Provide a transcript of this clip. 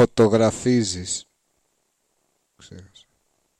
φωτογραφίζεις.